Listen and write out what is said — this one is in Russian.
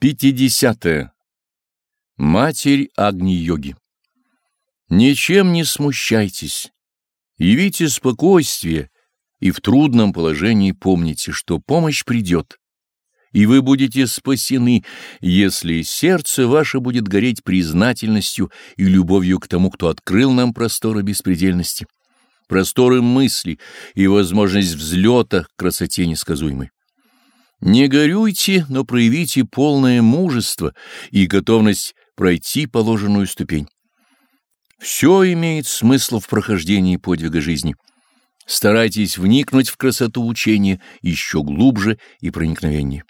50. Матерь Агни-йоги. Ничем не смущайтесь, явите спокойствие, и в трудном положении помните, что помощь придет, и вы будете спасены, если сердце ваше будет гореть признательностью и любовью к тому, кто открыл нам просторы беспредельности, просторы мысли и возможность взлета к красоте несказуемой. Не горюйте, но проявите полное мужество и готовность пройти положенную ступень. Все имеет смысл в прохождении подвига жизни. Старайтесь вникнуть в красоту учения еще глубже и проникновеннее.